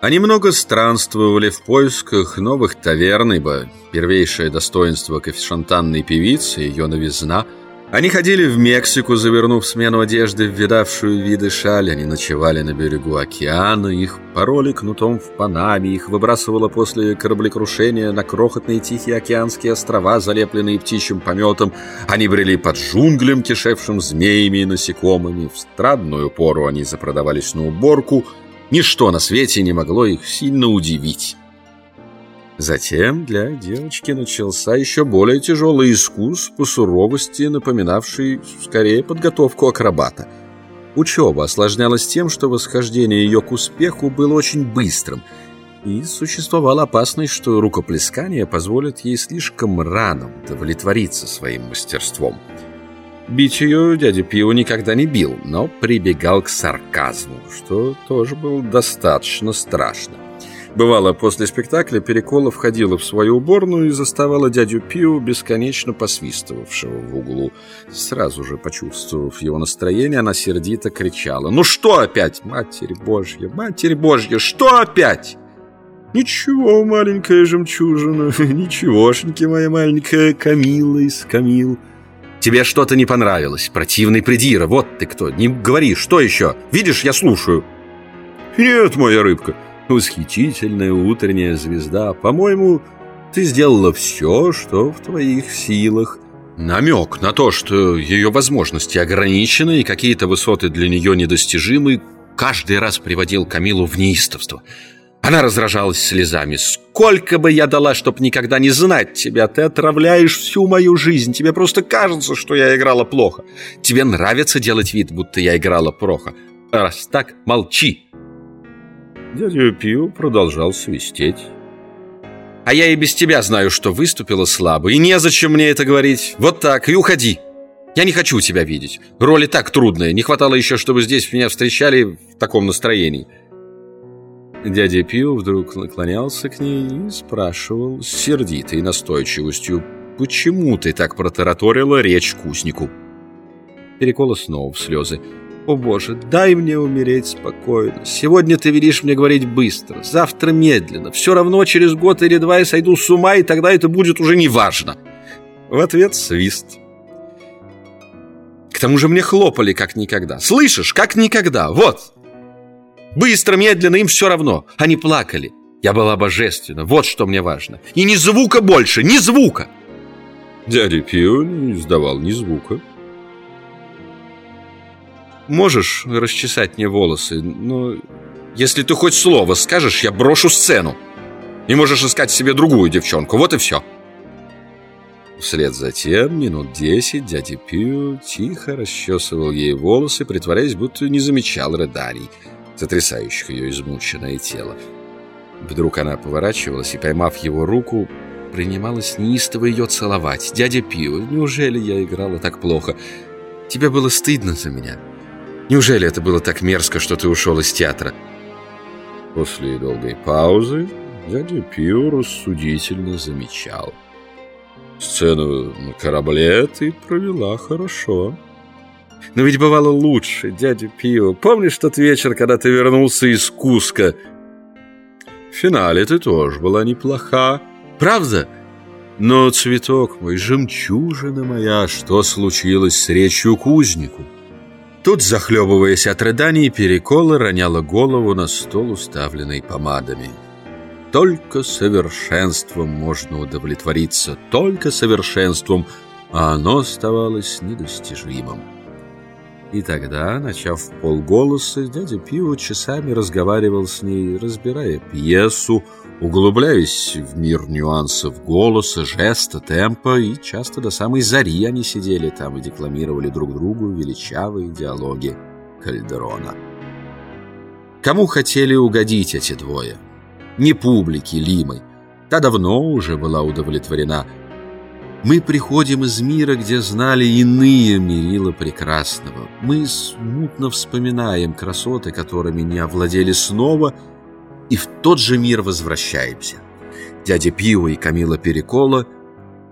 Они много странствовали в поисках новых таверн, ибо первейшее достоинство кофешантанной певицы, ее новизна – они ходили в Мексику, завернув смену одежды в видавшую виды шаль. Они ночевали на берегу океана, их пороли кнутом в Панаме, их выбрасывало после кораблекрушения на крохотные тихие океанские острова, залепленные птичьим пометом. Они брели под джунглем, кишевшим змеями и насекомыми. В страдную пору они запродавались на уборку. Ничто на свете не могло их сильно удивить. Затем для девочки начался еще более тяжелый искус по суровости, напоминавший скорее подготовку акробата. Учеба осложнялась тем, что восхождение ее к успеху было очень быстрым, и существовала опасность, что рукоплескание позволит ей слишком рано удовлетвориться своим мастерством. Бить ее дядя Пио никогда не бил, но прибегал к сарказму, что тоже было достаточно страшно. Бывало, после спектакля Перекола входила в свою уборную и заставала дядю Пиу, бесконечно посвистывавшего в углу. Сразу же почувствовав его настроение, она сердито кричала. «Ну что опять, Матерь Божья, Матерь Божья, что опять?» «Ничего, маленькая жемчужина, ничегошеньки, моя маленькая Камила из Камил». «Тебе что-то не понравилось, противный придира, вот ты кто, не говори, что еще? Видишь, я слушаю». «Нет, моя рыбка». Восхитительная утренняя звезда, по-моему, ты сделала все, что в твоих силах. Намек на то, что ее возможности ограничены и какие-то высоты для нее недостижимы, каждый раз приводил Камилу в неистовство. Она разражалась слезами. «Сколько бы я дала, чтоб никогда не знать тебя! Ты отравляешь всю мою жизнь! Тебе просто кажется, что я играла плохо! Тебе нравится делать вид, будто я играла плохо! Раз так, молчи!» Дядя Пио продолжал свистеть. «А я и без тебя знаю, что выступила слабо, и незачем мне это говорить. Вот так, и уходи. Я не хочу тебя видеть. Роль и так трудная. Не хватало еще, чтобы здесь меня встречали в таком настроении». Дядя Пио вдруг наклонялся к ней и спрашивал с сердитой настойчивостью, «Почему ты так протараторила речь кузнику?» Перекола снова в слезы. О боже, дай мне умереть спокойно. Сегодня ты велишь мне говорить быстро, завтра медленно. Все равно через год или два я сойду с ума, и тогда это будет уже не важно. В ответ свист. К тому же мне хлопали как никогда. Слышишь, как никогда. Вот. Быстро, медленно, им все равно. Они плакали. Я была божественна. Вот что мне важно. И ни звука больше, ни звука. Дядя Пио не издавал ни звука. Можешь расчесать мне волосы, но если ты хоть слово скажешь, я брошу сцену. И можешь искать себе другую девчонку, вот и все. Вслед за тем, минут десять, дядя Пью тихо расчесывал ей волосы, притворяясь, будто не замечал рыданий, сотрясающих ее измученное тело. Вдруг она поворачивалась и, поймав его руку, принималась неистово ее целовать. «Дядя Пио, неужели я играла так плохо? Тебе было стыдно за меня?» Неужели это было так мерзко, что ты ушел из театра?» После долгой паузы дядя Пио рассудительно замечал. «Сцену на корабле ты провела хорошо». «Но ведь бывало лучше, дядя Пио. Помнишь тот вечер, когда ты вернулся из Куска?» «В финале ты тоже была неплоха. Правда?» «Но, цветок мой, жемчужина моя, что случилось с речью кузнику?» Тут, захлебываясь от рыданий, Перекола роняла голову на стол, уставленный помадами. Только совершенством можно удовлетвориться, только совершенством, а оно оставалось недостижимым. И тогда, начав в полголоса, дядя Пио часами разговаривал с ней, разбирая пьесу, углубляясь в мир нюансов голоса, жеста, темпа, и часто до самой зари они сидели там и декламировали друг другу величавые диалоги Кальдерона. Кому хотели угодить эти двое? Не публики Лимы. Та давно уже была удовлетворена. Мы приходим из мира, где знали иные мерила прекрасного. Мы смутно вспоминаем красоты, которыми не овладели снова — и в тот же мир возвращаемся. Дядя Пио и Камила Перекола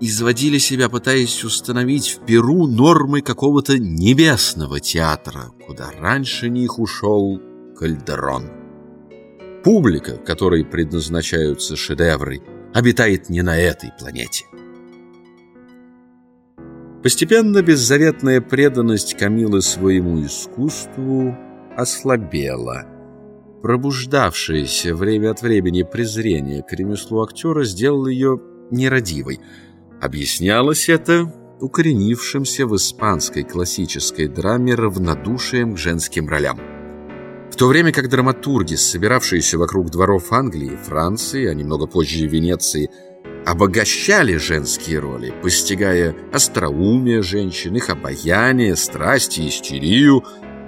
изводили себя, пытаясь установить в Перу нормы какого-то небесного театра, куда раньше них ушел Кальдерон. публика, которой предназначаются шедевры, обитает не на этой планете. Постепенно беззаветная преданность Камилы своему искусству ослабела. Пробуждавшееся время от времени презрение к ремеслу актера сделало ее нерадивой. Объяснялось это укоренившимся в испанской классической драме равнодушием к женским ролям. В то время как драматурги, собиравшиеся вокруг дворов Англии Франции, а немного позже Венеции, обогащали женские роли, постигая остроумие женщин, их обаяние, страсть и истерию,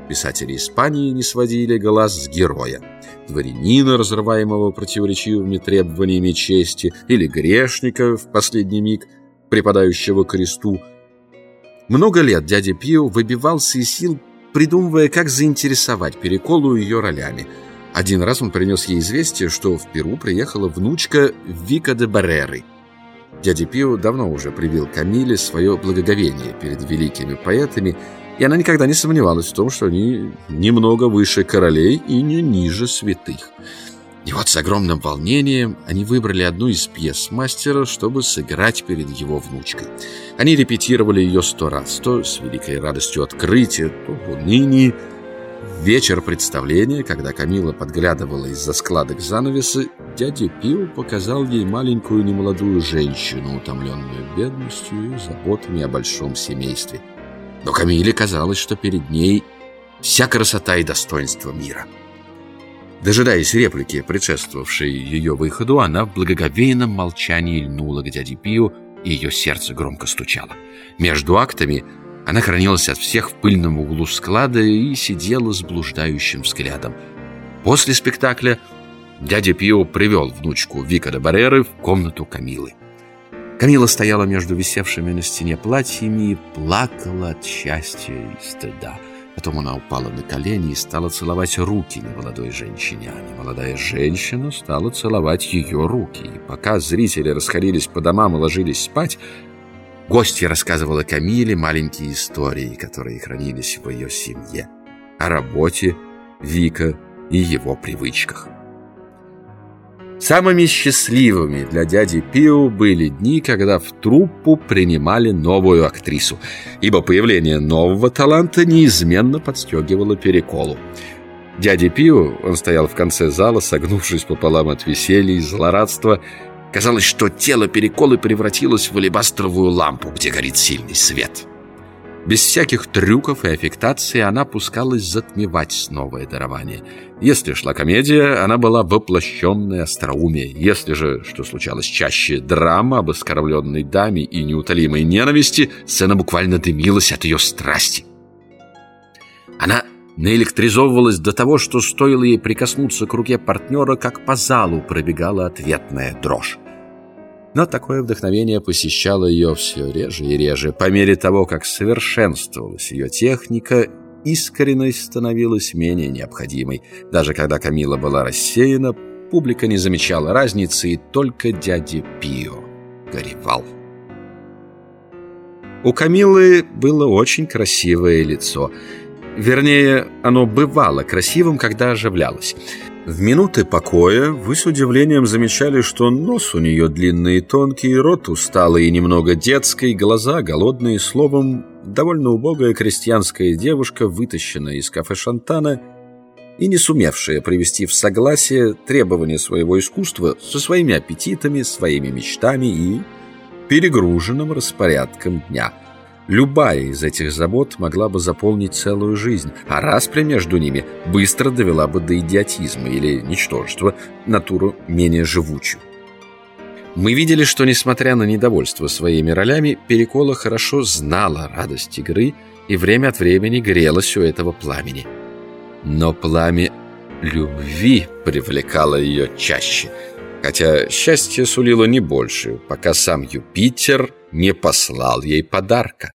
писатели Испании не сводили глаз с героя, дворянина, разрываемого противоречивыми требованиями чести, или грешника в последний миг, припадающего к кресту. Много лет дядя Пио выбивался из сил придумывая, как заинтересовать Переколу ее ролями. Один раз он принес ей известие, что в Перу приехала внучка Вика де Барреры. Дядя Пио давно уже привил Камиле свое благоговение перед великими поэтами, и она никогда не сомневалась в том, что они немного выше королей и не ниже святых. И вот с огромным волнением они выбрали одну из пьес мастера, чтобы сыграть перед его внучкой. Они репетировали ее сто раз, то с великой радостью открытия, то в унынии. Вечер представления, когда Камила подглядывала из-за складок занавеса, дядя Пио показал ей маленькую немолодую женщину, утомленную бедностью и заботами о большом семействе. Но Камиле казалось, что перед ней вся красота и достоинство мира — Дожидаясь реплики, предшествовавшей ее выходу, она в благоговейном молчании льнула к дяде Пию, и ее сердце громко стучало. Между актами она хранилась от всех в пыльном углу склада и сидела с блуждающим взглядом. После спектакля дядя Пио привел внучку Вика де Бареры в комнату Камилы. Камила стояла между висевшими на стене платьями и плакала от счастья и стыда. Потом она упала на колени и стала целовать руки немолодой женщине, а немолодая женщина стала целовать ее руки. И пока зрители расходились по домам и ложились спать, гостья рассказывала Камиле маленькие истории, которые хранились в ее семье, о работе Вика и его привычках. Самыми счастливыми для дяди Пио были дни, когда в труппу принимали новую актрису, ибо появление нового таланта неизменно подстегивало переколу. Дядя Пио, он стоял в конце зала, согнувшись пополам от веселья и злорадства, казалось, что тело переколы превратилось в алебастровую лампу, где горит сильный свет. Без всяких трюков и аффектации она пускалась затмевать новое дарование. Если шла комедия, она была воплощенной остроумие. Если же, что случалось чаще, драма об оскорбленной даме и неутолимой ненависти, сцена буквально дымилась от ее страсти. Она наэлектризовывалась до того, что стоило ей прикоснуться к руке партнера, как по залу пробегала ответная дрожь. Но такое вдохновение посещало ее все реже и реже. По мере того, как совершенствовалась ее техника, искренность становилась менее необходимой. Даже когда Камила была рассеяна, публика не замечала разницы, и только дядя Пио горевал. У Камилы было очень красивое лицо. Вернее, оно бывало красивым, когда оживлялось. В минуты покоя вы с удивлением замечали, что нос у нее длинный и тонкий, рот усталый и немного детский, глаза голодные, словом, довольно убогая крестьянская девушка, вытащенная из кафе Шантана и не сумевшая привести в согласие требования своего искусства со своими аппетитами, своими мечтами и перегруженным распорядком дня – Любая из этих забот могла бы заполнить целую жизнь, а распря между ними быстро довела бы до идиотизма или ничтожества натуру менее живучую. Мы видели, что, несмотря на недовольство своими ролями, Перекола хорошо знала радость игры и время от времени грелась у этого пламени. Но пламя любви привлекало ее чаще, хотя счастье сулило не больше, пока сам Юпитер не послал ей подарка.